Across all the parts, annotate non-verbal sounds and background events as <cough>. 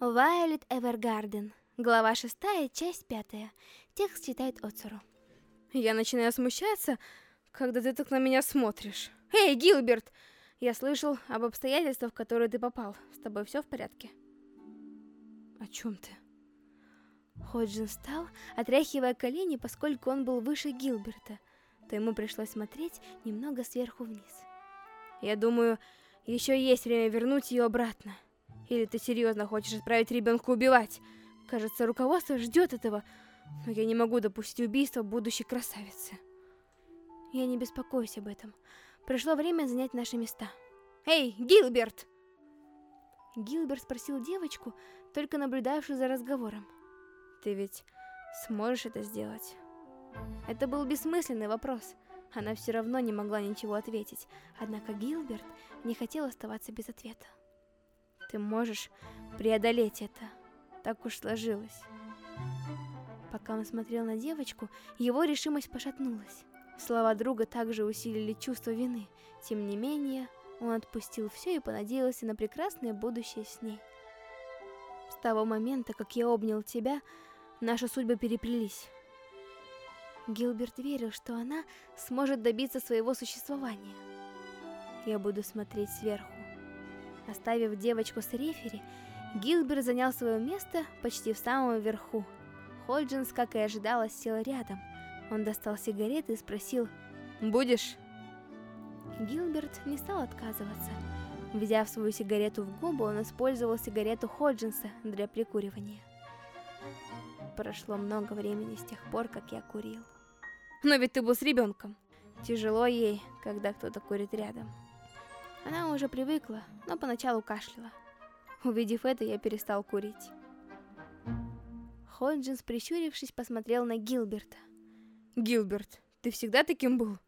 Вайолет Эвергарден. Глава 6, часть 5. Текст читает Оцуру. Я начинаю смущаться, когда ты так на меня смотришь. Эй, Гилберт! Я слышал об обстоятельствах, в которые ты попал. С тобой все в порядке? О чем ты? Ходжин встал, отряхивая колени, поскольку он был выше Гилберта, то ему пришлось смотреть немного сверху вниз. Я думаю, еще есть время вернуть ее обратно. Или ты серьезно хочешь отправить ребенка убивать? Кажется, руководство ждет этого, но я не могу допустить убийства будущей красавицы. Я не беспокоюсь об этом. Пришло время занять наши места. Эй, Гилберт! Гилберт спросил девочку, только наблюдавшую за разговором. Ты ведь сможешь это сделать? Это был бессмысленный вопрос. Она все равно не могла ничего ответить, однако Гилберт не хотел оставаться без ответа. Ты можешь преодолеть это. Так уж сложилось. Пока он смотрел на девочку, его решимость пошатнулась. Слова друга также усилили чувство вины. Тем не менее, он отпустил все и понадеялся на прекрасное будущее с ней. С того момента, как я обнял тебя, наши судьбы переплелись. Гилберт верил, что она сможет добиться своего существования. Я буду смотреть сверху. Оставив девочку с рефери, Гилберт занял свое место почти в самом верху. Ходжинс, как и ожидалось, сел рядом. Он достал сигареты и спросил «Будешь?» Гилберт не стал отказываться. Взяв свою сигарету в губы, он использовал сигарету Ходжинса для прикуривания. Прошло много времени с тех пор, как я курил. Но ведь ты был с ребенком. Тяжело ей, когда кто-то курит рядом. Она уже привыкла, но поначалу кашляла. Увидев это, я перестал курить. Ходжинс, прищурившись, посмотрел на Гилберта. Гилберт, ты всегда таким был?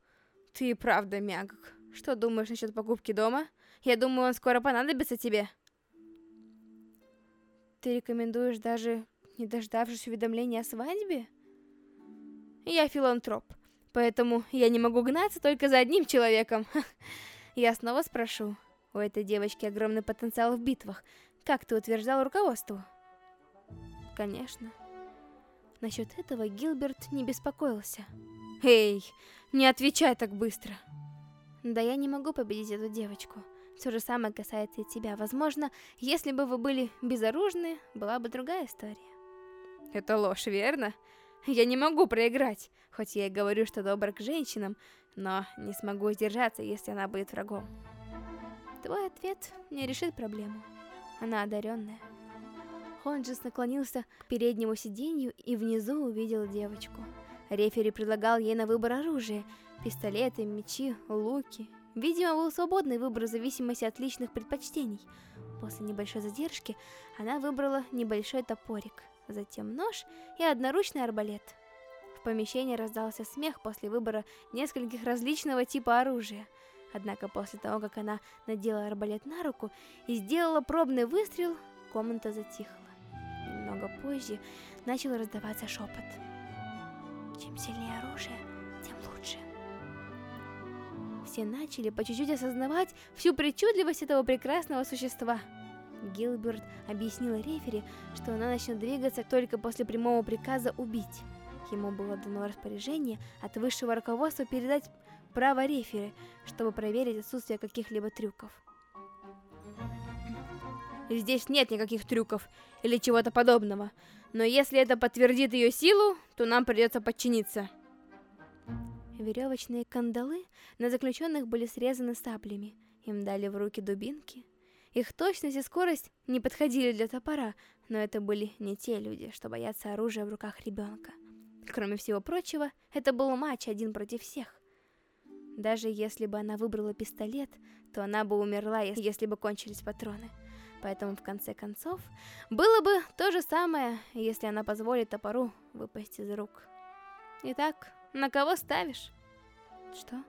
Ты правда мягок. Что думаешь насчет покупки дома? Я думаю, он скоро понадобится тебе. Ты рекомендуешь даже не дождавшись уведомления о свадьбе? Я филантроп, поэтому я не могу гнаться только за одним человеком. <laughs> Я снова спрошу. У этой девочки огромный потенциал в битвах. Как ты утверждал руководству? Конечно. Насчет этого Гилберт не беспокоился. Эй, не отвечай так быстро. Да я не могу победить эту девочку. То же самое касается и тебя. Возможно, если бы вы были безоружны, была бы другая история. Это ложь, верно? Я не могу проиграть, хоть я и говорю, что добр к женщинам, но не смогу сдержаться, если она будет врагом. Твой ответ не решит проблему. Она одаренная. Хонджис наклонился к переднему сиденью и внизу увидел девочку. Рефери предлагал ей на выбор оружие. Пистолеты, мечи, луки. Видимо, был свободный выбор в зависимости от личных предпочтений. После небольшой задержки она выбрала небольшой топорик, затем нож и одноручный арбалет. В помещении раздался смех после выбора нескольких различного типа оружия. Однако после того, как она надела арбалет на руку и сделала пробный выстрел, комната затихла. Немного позже начал раздаваться шепот. Чем сильнее оружие, тем лучше. Все начали по чуть-чуть осознавать всю причудливость этого прекрасного существа. Гилберт объяснил рефери, что она начнет двигаться только после прямого приказа убить. Ему было дано распоряжение от высшего руководства передать право рефери, чтобы проверить отсутствие каких-либо трюков. Здесь нет никаких трюков или чего-то подобного. Но если это подтвердит ее силу, то нам придется подчиниться. Веревочные кандалы на заключенных были срезаны саблями. Им дали в руки дубинки. Их точность и скорость не подходили для топора, но это были не те люди, что боятся оружия в руках ребенка. Кроме всего прочего, это был матч один против всех. Даже если бы она выбрала пистолет, то она бы умерла, если бы кончились патроны. Поэтому, в конце концов, было бы то же самое, если она позволит топору выпасть из рук. Итак, на кого ставишь? Что?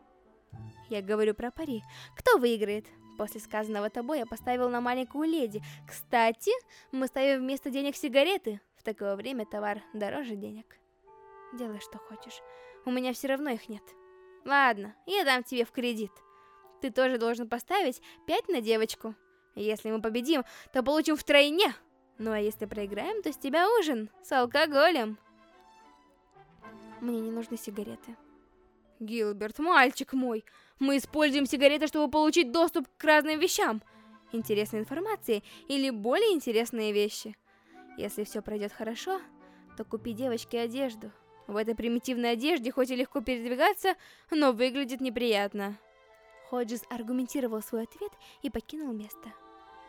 Я говорю про пари. Кто выиграет? После сказанного тобой я поставил на маленькую леди. Кстати, мы ставим вместо денег сигареты. В такое время товар дороже денег. Делай, что хочешь. У меня все равно их нет. Ладно, я дам тебе в кредит. Ты тоже должен поставить 5 на девочку. Если мы победим, то получим втройне. Ну а если проиграем, то с тебя ужин с алкоголем. Мне не нужны сигареты. Гилберт, мальчик мой, мы используем сигареты, чтобы получить доступ к разным вещам. Интересной информации или более интересные вещи. Если все пройдет хорошо, то купи девочке одежду. В этой примитивной одежде хоть и легко передвигаться, но выглядит неприятно. Ходжес аргументировал свой ответ и покинул место.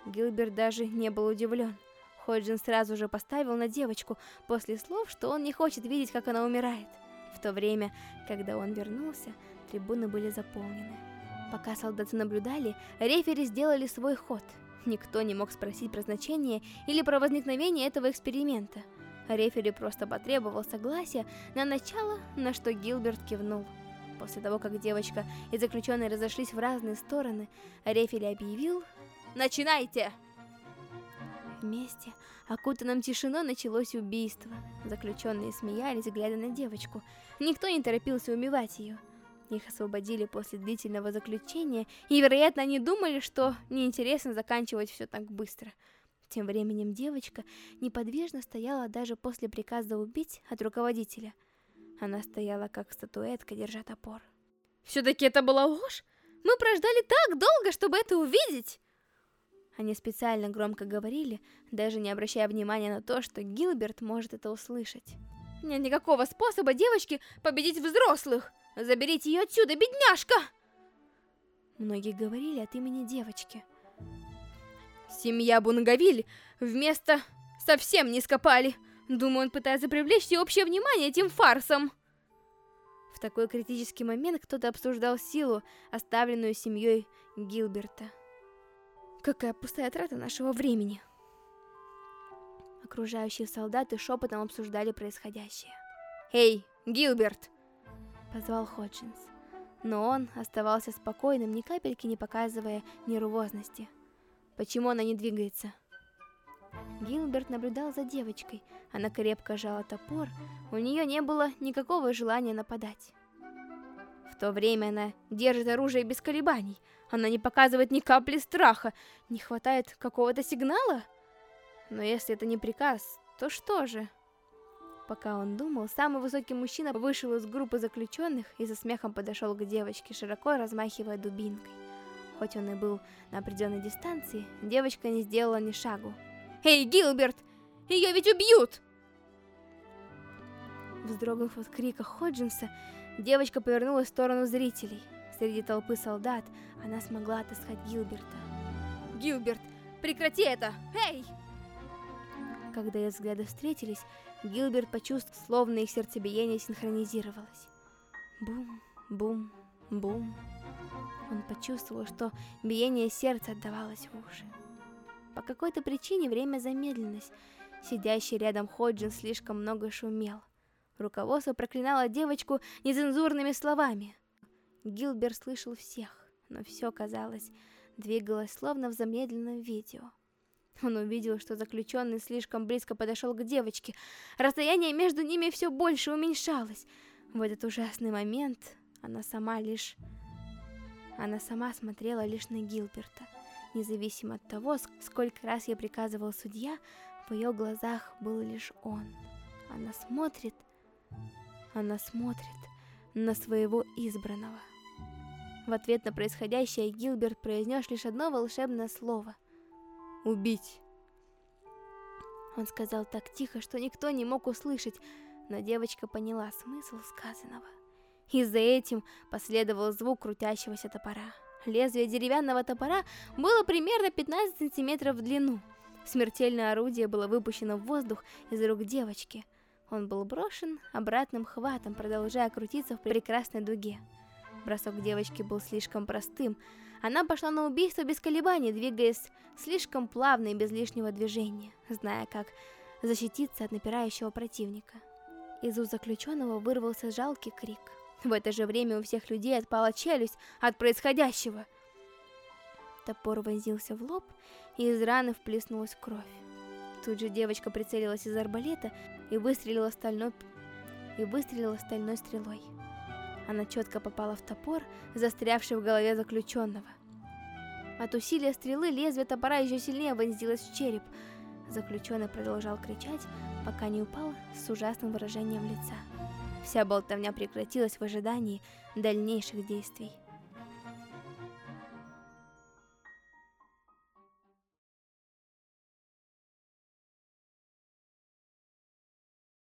Гилберт даже не был удивлен. Ходжин сразу же поставил на девочку после слов, что он не хочет видеть, как она умирает. То время, когда он вернулся, трибуны были заполнены. Пока солдаты наблюдали, рефери сделали свой ход. Никто не мог спросить про значение или про возникновение этого эксперимента. Рефери просто потребовал согласия на начало, на что Гилберт кивнул. После того, как девочка и заключенные разошлись в разные стороны, рефери объявил «Начинайте!» Вместе, окутанном тишиной, началось убийство. Заключенные смеялись, глядя на девочку. Никто не торопился убивать ее. Их освободили после длительного заключения, и, вероятно, они думали, что неинтересно заканчивать все так быстро. Тем временем девочка неподвижно стояла даже после приказа убить от руководителя. Она стояла как статуэтка, держа топор. «Все-таки это была ложь? Мы прождали так долго, чтобы это увидеть!» Они специально громко говорили, даже не обращая внимания на то, что Гилберт может это услышать. Нет никакого способа девочки победить взрослых! Заберите ее отсюда, бедняжка! Многие говорили от имени девочки. Семья Бунгавиль вместо совсем не скопали. Думаю, он пытается привлечь всеобщее внимание этим фарсом. В такой критический момент кто-то обсуждал силу, оставленную семьей Гилберта. Какая пустая трата нашего времени. Окружающие солдаты шепотом обсуждали происходящее. «Эй, Гилберт!» — позвал Ходжинс. Но он оставался спокойным, ни капельки не показывая нервозности. Почему она не двигается? Гилберт наблюдал за девочкой. Она крепко жала топор, у нее не было никакого желания нападать. В то время она держит оружие без колебаний — она не показывает ни капли страха. Не хватает какого-то сигнала? Но если это не приказ, то что же? Пока он думал, самый высокий мужчина вышел из группы заключенных и со смехом подошел к девочке, широко размахивая дубинкой. Хоть он и был на определенной дистанции, девочка не сделала ни шагу. «Эй, Гилберт! Ее ведь убьют!» Вздрогнув от крика Ходжинса, девочка повернулась в сторону зрителей. Среди толпы солдат она смогла отыскать Гилберта. «Гилберт, прекрати это! Эй!» Когда их взгляды встретились, Гилберт почувствовал, словно их сердцебиение синхронизировалось. Бум, бум, бум. Он почувствовал, что биение сердца отдавалось в уши. По какой-то причине время замедлилось. Сидящий рядом Ходжин слишком много шумел. Руководство проклинало девочку нецензурными словами. Гилберт слышал всех, но все, казалось, двигалось словно в замедленном видео. Он увидел, что заключенный слишком близко подошел к девочке. Расстояние между ними все больше уменьшалось. В этот ужасный момент она сама лишь... Она сама смотрела лишь на Гилберта. Независимо от того, сколько раз ей приказывал судья, в ее глазах был лишь он. Она смотрит... Она смотрит на своего избранного. В ответ на происходящее Гилберт произнес лишь одно волшебное слово. «Убить». Он сказал так тихо, что никто не мог услышать, но девочка поняла смысл сказанного. И за этим последовал звук крутящегося топора. Лезвие деревянного топора было примерно 15 сантиметров в длину. Смертельное орудие было выпущено в воздух из рук девочки. Он был брошен обратным хватом, продолжая крутиться в прекрасной дуге. Бросок девочки был слишком простым. Она пошла на убийство без колебаний, двигаясь слишком плавно и без лишнего движения, зная, как защититься от напирающего противника. Из у заключенного вырвался жалкий крик. В это же время у всех людей отпала челюсть от происходящего. Топор вонзился в лоб, и из раны вплеснулась кровь. Тут же девочка прицелилась из арбалета и выстрелила стальной, и выстрелила стальной стрелой. Она четко попала в топор, застрявший в голове заключенного. От усилия стрелы лезвие топора еще сильнее вонзилось в череп. Заключенный продолжал кричать, пока не упал с ужасным выражением лица. Вся болтовня прекратилась в ожидании дальнейших действий.